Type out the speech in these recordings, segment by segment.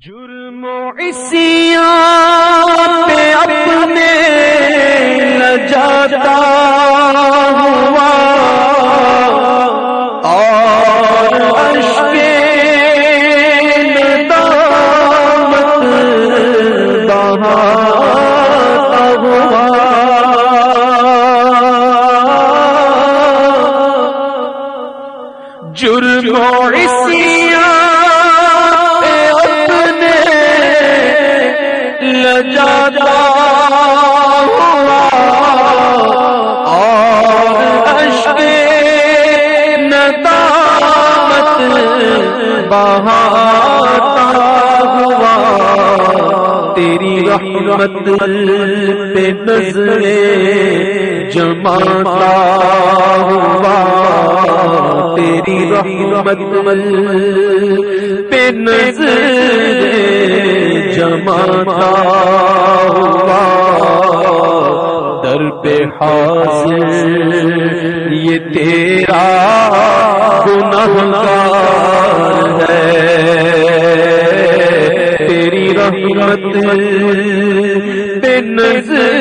جرم اسی ہوا تیری رحمت پہ نظر جماتا ہوا۔ تیری رحمت پہ نظر جماتا ہوا۔ در پہ حاضر یہ تیرا گنہگار رحمت پہ نظر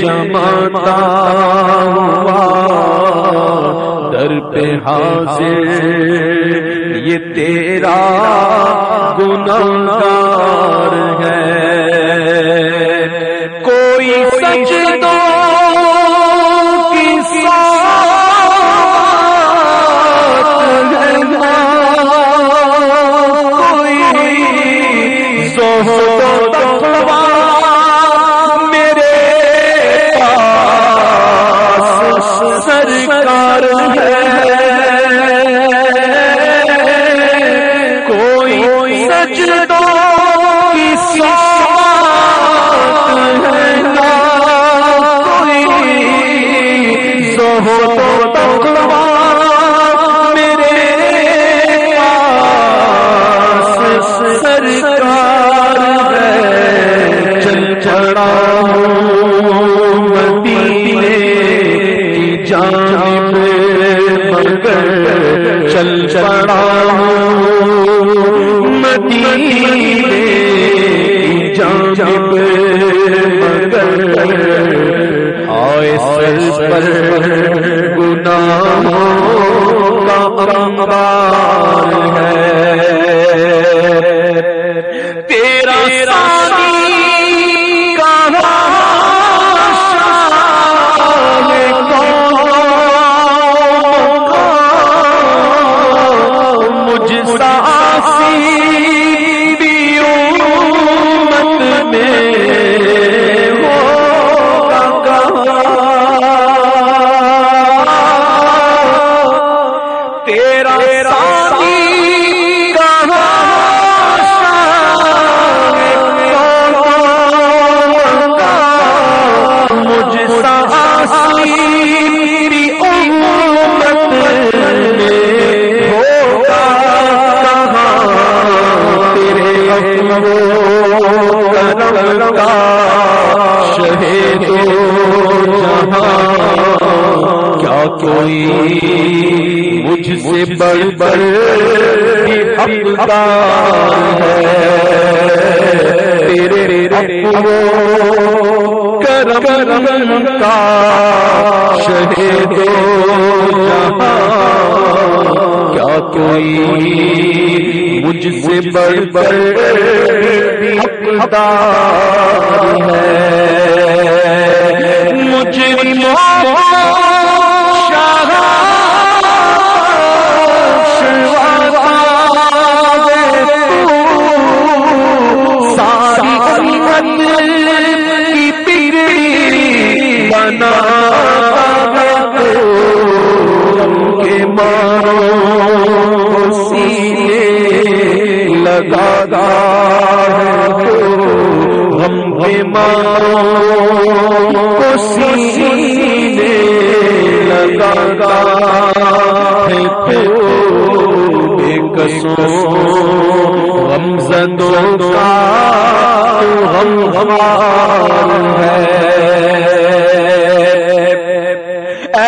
جماتا ہوا، در پہ حاضر، یہ تیرا گناہگار ہے۔ کوئی سچ دو مگر چل پڑا مدینے کی جانب مگر آئے سر پر گناہوں کا امبار۔ کوئی مجھ سے بڑھ بڑھ ہے۔ تیرے کرم کا شہید کیا کوئی مجھ سے بڑھ بڑھ ہے؟ مارو سینے لگا ہم کے مارو سینے لگا ہم زدوں کا ہم ہمار ہے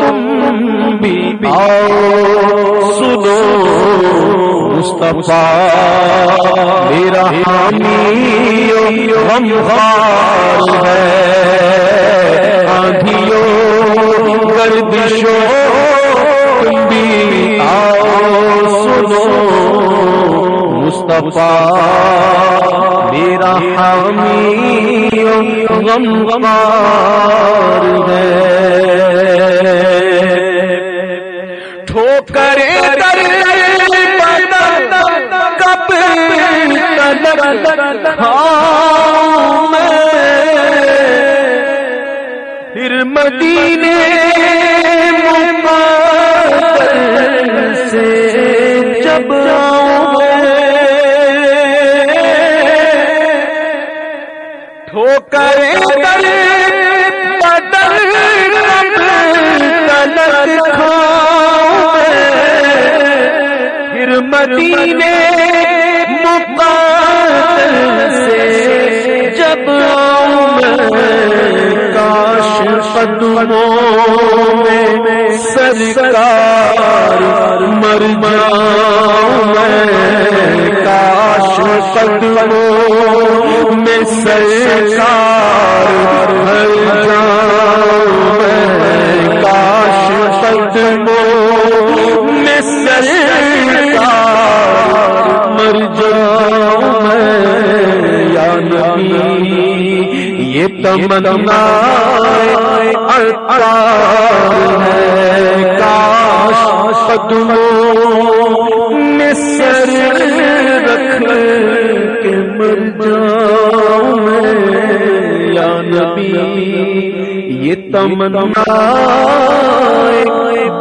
تم بھی آؤ سنو، مصطفیٰ، میرا حامی ہے۔ آندھیوں گردشو تم بھی آؤ، سنو۔ مصطفیٰ، میرا حامی غم غمار ہے۔ پھر مدینے سے جب ٹھوکر در بدل تلک پھر مدینے قدموں میں سرکار مر جاؤں میں کاش قدموں میں سرکار مر جاؤں میں کاش قدموں میں سرکار مر جاؤں میں، یا نبی، یہ تمنا میں سر رکھ کے مر جاؤں۔ یا نبی یہ تمنا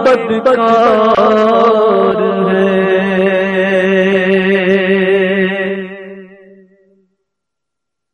بدکار